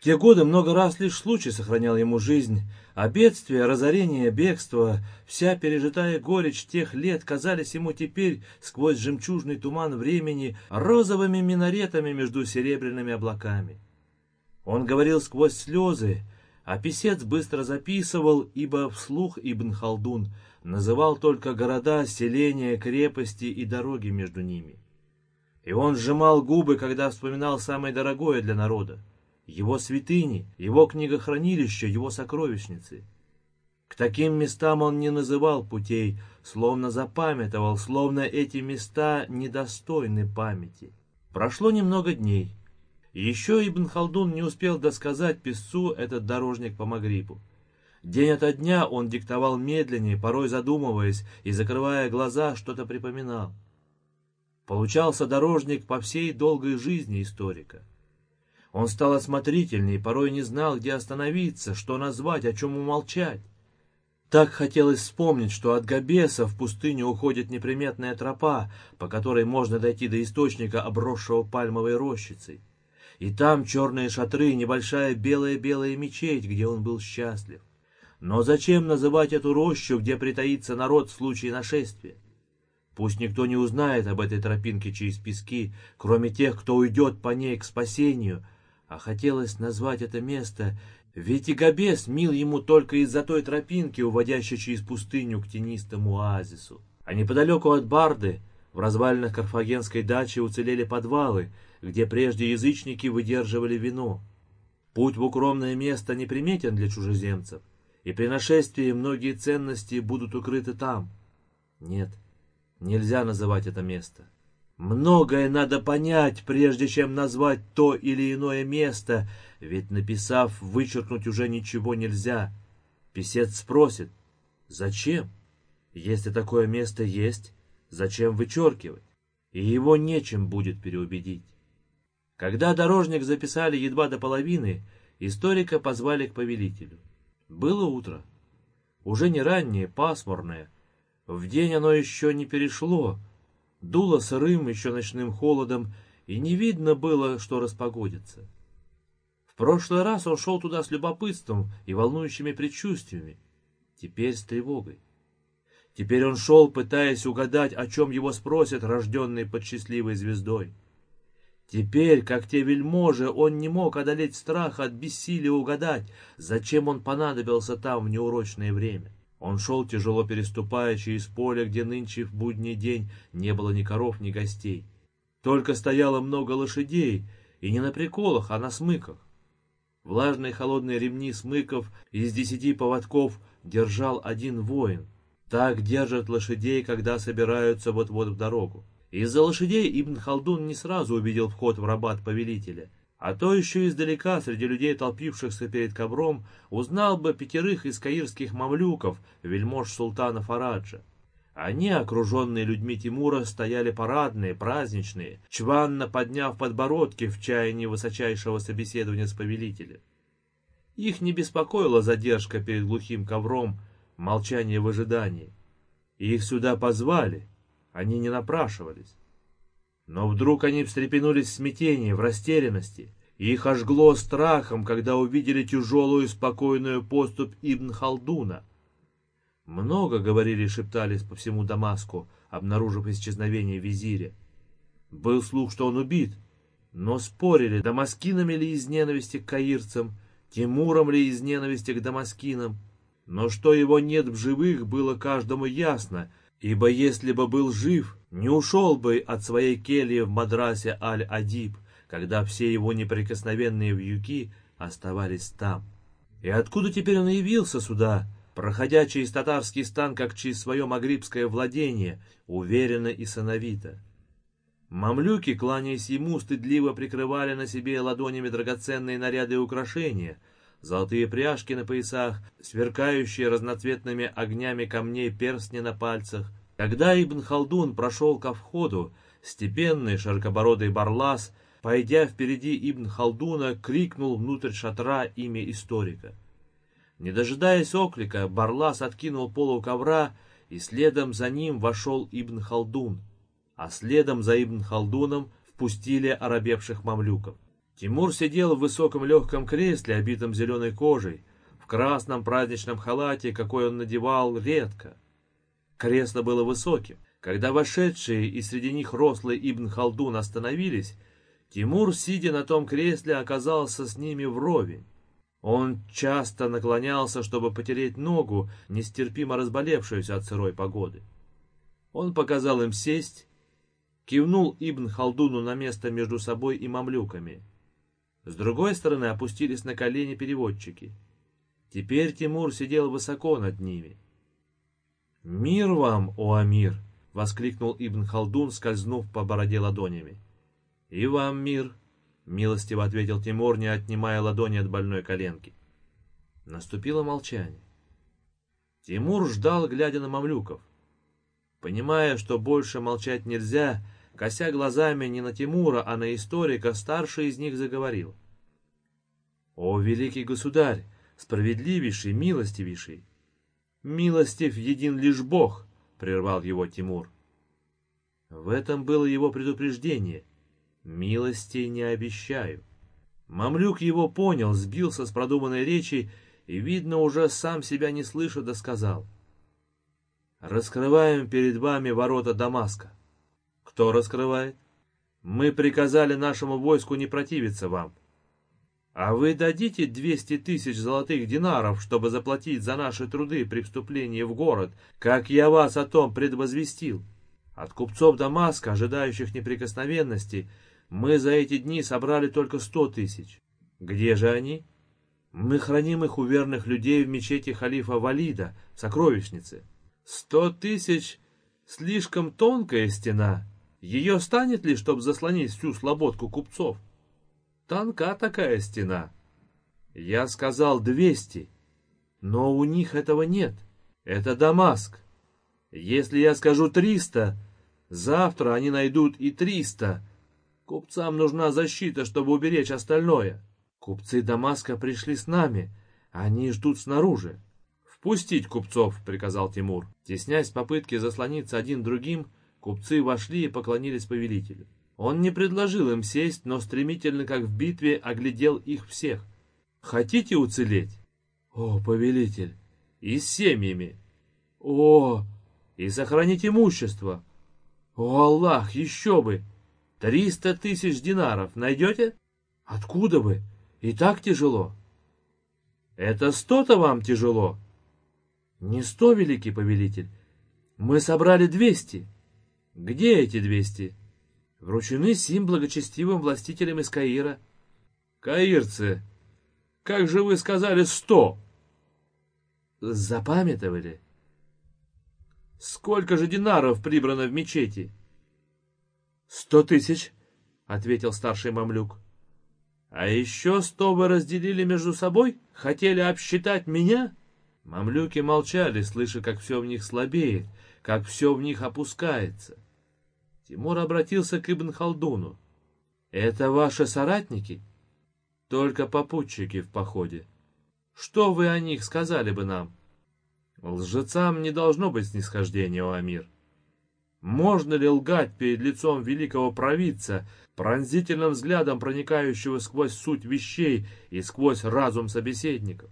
Те годы много раз лишь случай сохранял ему жизнь, а бедствия, разорение, бегство, вся пережитая горечь тех лет казались ему теперь сквозь жемчужный туман времени розовыми минаретами между серебряными облаками. Он говорил сквозь слезы, а писец быстро записывал, ибо вслух Ибн Халдун называл только города, селения, крепости и дороги между ними. И он сжимал губы, когда вспоминал самое дорогое для народа его святыни, его книгохранилища, его сокровищницы. К таким местам он не называл путей, словно запамятовал, словно эти места недостойны памяти. Прошло немного дней. Еще Ибн Халдун не успел досказать писцу этот дорожник по Магрибу. День ото дня он диктовал медленнее, порой задумываясь и, закрывая глаза, что-то припоминал. Получался дорожник по всей долгой жизни историка. Он стал осмотрительней, порой не знал, где остановиться, что назвать, о чем умолчать. Так хотелось вспомнить, что от Габеса в пустыню уходит неприметная тропа, по которой можно дойти до источника, обросшего пальмовой рощицей. И там черные шатры и небольшая белая-белая мечеть, где он был счастлив. Но зачем называть эту рощу, где притаится народ в случае нашествия? Пусть никто не узнает об этой тропинке через пески, кроме тех, кто уйдет по ней к спасению. А хотелось назвать это место, ведь и Габес мил ему только из-за той тропинки, уводящей через пустыню к тенистому оазису. А неподалеку от Барды, в развалинах карфагенской дачи, уцелели подвалы, где прежде язычники выдерживали вино. Путь в укромное место неприметен для чужеземцев, и при нашествии многие ценности будут укрыты там. Нет, Нельзя называть это место. Многое надо понять, прежде чем назвать то или иное место, ведь написав, вычеркнуть уже ничего нельзя. Писец спросит, зачем? Если такое место есть, зачем вычеркивать? И его нечем будет переубедить. Когда дорожник записали едва до половины, историка позвали к повелителю. Было утро. Уже не раннее, пасмурное, в день оно еще не перешло, дуло сырым еще ночным холодом, и не видно было, что распогодится. В прошлый раз он шел туда с любопытством и волнующими предчувствиями, теперь с тревогой. Теперь он шел, пытаясь угадать, о чем его спросят, рожденные под счастливой звездой. Теперь, как те вельможи, он не мог одолеть страха от бессилия угадать, зачем он понадобился там в неурочное время. Он шел, тяжело переступая через поле, где нынче в будний день не было ни коров, ни гостей. Только стояло много лошадей, и не на приколах, а на смыках. Влажные холодные ремни смыков из десяти поводков держал один воин. Так держат лошадей, когда собираются вот-вот в дорогу. Из-за лошадей Ибн Халдун не сразу увидел вход в рабат повелителя — а то еще издалека, среди людей, толпившихся перед ковром, узнал бы пятерых из каирских мамлюков, вельмож султана Фараджа. Они, окруженные людьми Тимура, стояли парадные, праздничные, чванно подняв подбородки в чаянии высочайшего собеседования с повелителем. Их не беспокоила задержка перед глухим ковром, молчание в ожидании. Их сюда позвали, они не напрашивались. Но вдруг они встрепенулись в смятении, в растерянности. Их ожгло страхом, когда увидели тяжелую и спокойную поступь Ибн Халдуна. Много говорили и шептались по всему Дамаску, обнаружив исчезновение визиря. Был слух, что он убит, но спорили, дамаскинами ли из ненависти к каирцам, Тимуром ли из ненависти к дамаскинам. Но что его нет в живых, было каждому ясно — ибо если бы был жив, не ушел бы от своей кельи в Мадрасе Аль-Адиб, когда все его неприкосновенные вьюки оставались там. И откуда теперь он явился сюда, проходя через татарский стан, как через свое магрибское владение, уверенно и сыновито? Мамлюки, кланяясь ему, стыдливо прикрывали на себе ладонями драгоценные наряды и украшения — золотые пряжки на поясах, сверкающие разноцветными огнями камней перстни на пальцах. Когда Ибн Халдун прошел ко входу, степенный широкобородый барлас, пойдя впереди Ибн Халдуна, крикнул внутрь шатра имя историка. Не дожидаясь оклика, барлас откинул полу ковра, и следом за ним вошел Ибн Халдун, а следом за Ибн Халдуном впустили оробевших мамлюков. Тимур сидел в высоком легком кресле, обитом зеленой кожей, в красном праздничном халате, какой он надевал редко. Кресло было высоким. Когда вошедшие и среди них рослый Ибн Халдун остановились, Тимур, сидя на том кресле, оказался с ними вровень. Он часто наклонялся, чтобы потереть ногу, нестерпимо разболевшуюся от сырой погоды. Он показал им сесть, кивнул Ибн Халдуну на место между собой и мамлюками — с другой стороны опустились на колени переводчики. Теперь Тимур сидел высоко над ними. «Мир вам, о Амир!» — воскликнул Ибн Халдун, скользнув по бороде ладонями. «И вам мир!» — милостиво ответил Тимур, не отнимая ладони от больной коленки. Наступило молчание. Тимур ждал, глядя на мамлюков. Понимая, что больше молчать нельзя, Кося глазами не на Тимура, а на историка, старший из них заговорил. «О, великий государь, справедливейший, милостивейший!» «Милостив един лишь Бог!» — прервал его Тимур. В этом было его предупреждение. «Милости не обещаю». Мамлюк его понял, сбился с продуманной речи и, видно, уже сам себя не слыша, да сказал. «Раскрываем перед вами ворота Дамаска». «Кто раскрывает?» «Мы приказали нашему войску не противиться вам». «А вы дадите двести тысяч золотых динаров, чтобы заплатить за наши труды при вступлении в город, как я вас о том предвозвестил?» От купцов Дамаска, ожидающих неприкосновенности, мы за эти дни собрали только сто тысяч. Где же они? Мы храним их у верных людей в мечети халифа Валида, сокровищнице. Сто тысяч — слишком тонкая стена. Ее станет ли, чтобы заслонить всю слободку купцов? Тонка такая стена. Я сказал двести, но у них этого нет. Это Дамаск. Если я скажу триста, завтра они найдут и триста. Купцам нужна защита, чтобы уберечь остальное. Купцы Дамаска пришли с нами, они ждут снаружи. «Впустить купцов!» — приказал Тимур. Теснясь попытки заслониться один другим, купцы вошли и поклонились повелителю. Он не предложил им сесть, но стремительно, как в битве, оглядел их всех. «Хотите уцелеть?» «О, повелитель!» «И с семьями!» «О, и сохранить имущество!» «О, Аллах, еще бы! Триста тысяч динаров найдете?» «Откуда вы? И так тяжело!» «Это сто-то вам тяжело!» Не сто, великий повелитель. Мы собрали двести. Где эти двести? Вручены сим благочестивым властителям из Каира. Каирцы, как же вы сказали сто? Запамятовали? Сколько же динаров прибрано в мечети? Сто тысяч, ответил старший мамлюк. А еще сто вы разделили между собой? Хотели обсчитать меня? — Мамлюки молчали, слыша, как все в них слабеет, как все в них опускается. Тимур обратился к Ибн Халдуну. «Это ваши соратники?» «Только попутчики в походе. Что вы о них сказали бы нам?» «Лжецам не должно быть снисхождения, о Амир. Можно ли лгать перед лицом великого провидца, пронзительным взглядом проникающего сквозь суть вещей и сквозь разум собеседников?»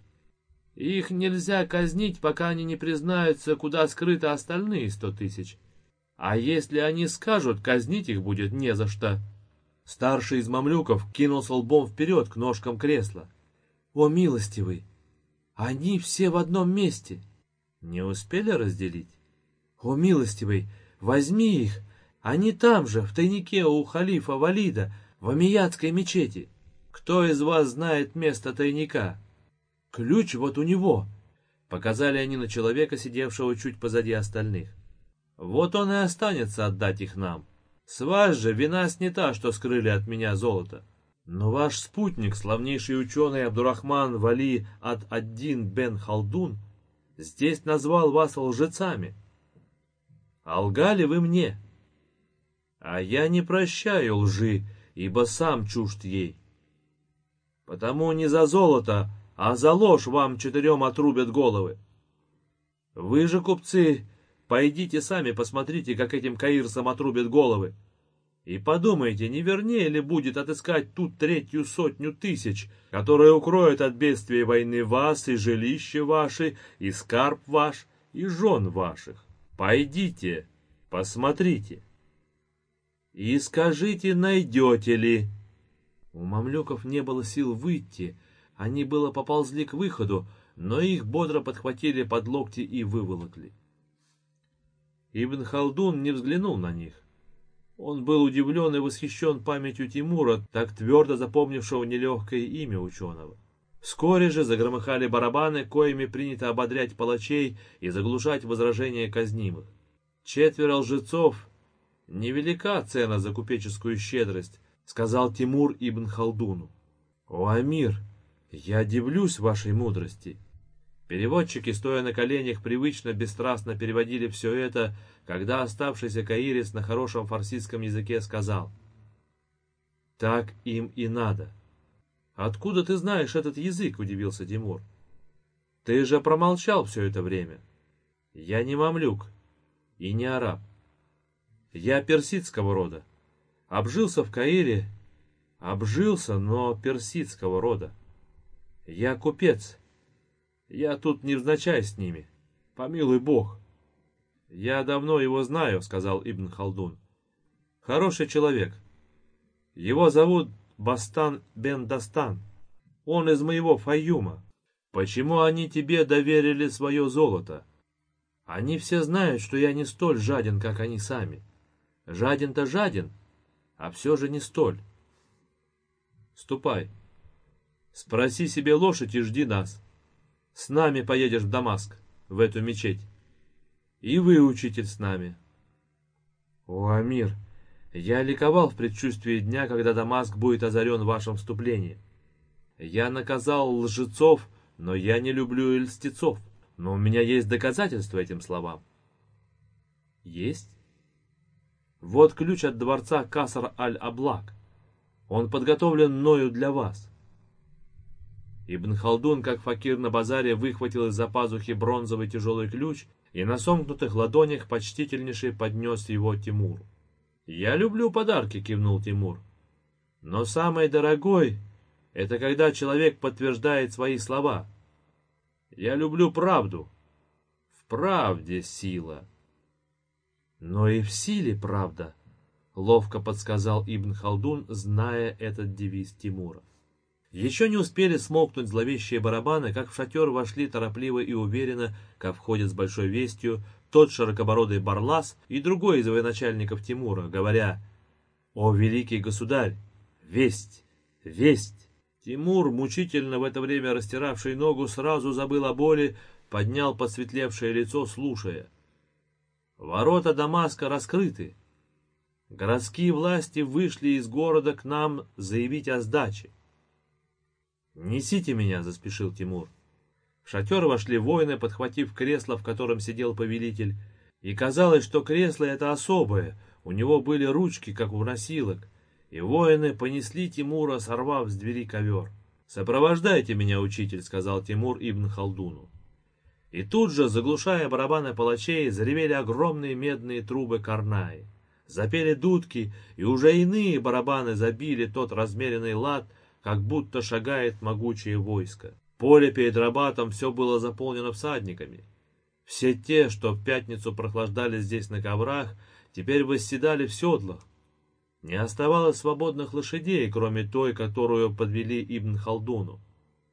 Их нельзя казнить, пока они не признаются, куда скрыты остальные сто тысяч. А если они скажут, казнить их будет не за что. Старший из мамлюков кинулся лбом вперед к ножкам кресла. О, милостивый! Они все в одном месте. Не успели разделить? О, милостивый, возьми их. Они там же, в тайнике у халифа Валида, в Амиятской мечети. Кто из вас знает место тайника? Ключ вот у него. Показали они на человека, сидевшего чуть позади остальных. Вот он и останется отдать их нам. С вас же вина снята, что скрыли от меня золото. Но ваш спутник, славнейший ученый Абдурахман Вали от Аддин бен Халдун, здесь назвал вас лжецами. А лгали вы мне. А я не прощаю лжи, ибо сам чужд ей. Потому не за золото, а за ложь вам четырем отрубят головы. Вы же, купцы, пойдите сами посмотрите, как этим каирцам отрубят головы. И подумайте, не вернее ли будет отыскать тут третью сотню тысяч, которые укроют от бедствия войны вас и жилище ваше, и скарб ваш, и жен ваших. Пойдите, посмотрите. И скажите, найдете ли. У мамлюков не было сил выйти, они было поползли к выходу, но их бодро подхватили под локти и выволокли. Ибн Халдун не взглянул на них. Он был удивлен и восхищен памятью Тимура, так твердо запомнившего нелегкое имя ученого. Вскоре же загромыхали барабаны, коими принято ободрять палачей и заглушать возражения казнимых. Четверо лжецов — невелика цена за купеческую щедрость, сказал Тимур ибн Халдуну. О, Амир! «Я дивлюсь вашей мудрости». Переводчики, стоя на коленях, привычно, бесстрастно переводили все это, когда оставшийся каирец на хорошем фарсидском языке сказал «Так им и надо». «Откуда ты знаешь этот язык?» — удивился Тимур. «Ты же промолчал все это время». «Я не мамлюк и не араб. Я персидского рода. Обжился в Каире, Обжился, но персидского рода. Я купец. Я тут невзначай с ними. Помилуй Бог. Я давно его знаю, сказал Ибн Халдун. Хороший человек. Его зовут Бастан бен Дастан. Он из моего Фаюма. Почему они тебе доверили свое золото? Они все знают, что я не столь жаден, как они сами. Жаден-то жаден, а все же не столь. Ступай. Спроси себе лошадь и жди нас. С нами поедешь в Дамаск, в эту мечеть. И вы, учитель, с нами. О, Амир, я ликовал в предчувствии дня, когда Дамаск будет озарен вашим вступлением. Я наказал лжецов, но я не люблю и льстецов. Но у меня есть доказательства этим словам. Есть? Вот ключ от дворца Касар аль-Аблак. Он подготовлен мною для вас. Ибн Халдун, как факир на базаре, выхватил из-за пазухи бронзовый тяжелый ключ и на сомкнутых ладонях почтительнейший поднес его Тимуру. «Я люблю подарки», — кивнул Тимур. «Но самый дорогой — это когда человек подтверждает свои слова. Я люблю правду. В правде сила». «Но и в силе правда», — ловко подсказал Ибн Халдун, зная этот девиз Тимура. Еще не успели смолкнуть зловещие барабаны, как в шатер вошли торопливо и уверенно, как входит с большой вестью, тот широкобородый Барлас и другой из военачальников Тимура, говоря «О, великий государь! Весть! Весть!» Тимур, мучительно в это время растиравший ногу, сразу забыл о боли, поднял посветлевшее лицо, слушая. «Ворота Дамаска раскрыты. Городские власти вышли из города к нам заявить о сдаче. «Несите меня!» — заспешил Тимур. В шатер вошли воины, подхватив кресло, в котором сидел повелитель. И казалось, что кресло это особое, у него были ручки, как у носилок. И воины понесли Тимура, сорвав с двери ковер. «Сопровождайте меня, учитель», — сказал Тимур Ибн Халдуну. И тут же, заглушая барабаны палачей, заревели огромные медные трубы Карнаи. Запели дудки, и уже иные барабаны забили тот размеренный лад, как будто шагает могучее войско. Поле перед Рабатом все было заполнено всадниками. Все те, что в пятницу прохлаждались здесь на коврах, теперь восседали в седлах. Не оставалось свободных лошадей, кроме той, которую подвели Ибн Халдуну.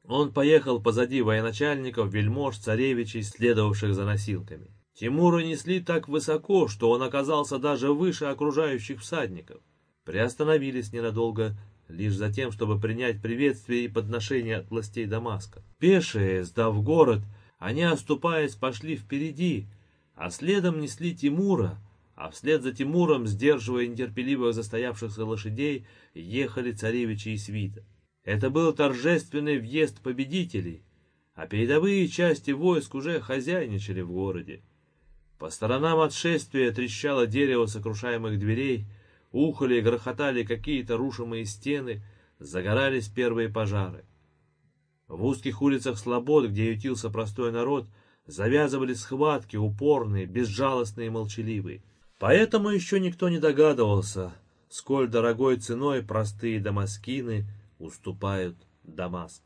Он поехал позади военачальников, вельмож, царевичей, следовавших за носилками. Тимура несли так высоко, что он оказался даже выше окружающих всадников. Приостановились ненадолго, лишь за тем, чтобы принять приветствие и подношение от властей Дамаска. Пешие, сдав город, они, оступаясь, пошли впереди, а следом несли Тимура, а вслед за Тимуром, сдерживая нетерпеливых застоявшихся лошадей, ехали царевичи и свита. Это был торжественный въезд победителей, а передовые части войск уже хозяйничали в городе. По сторонам от шествия трещало дерево сокрушаемых дверей — Ухали и грохотали какие-то рушимые стены, загорались первые пожары. В узких улицах Слобод, где ютился простой народ, завязывались схватки, упорные, безжалостные и молчаливые. Поэтому еще никто не догадывался, сколь дорогой ценой простые дамаскины уступают Дамаск.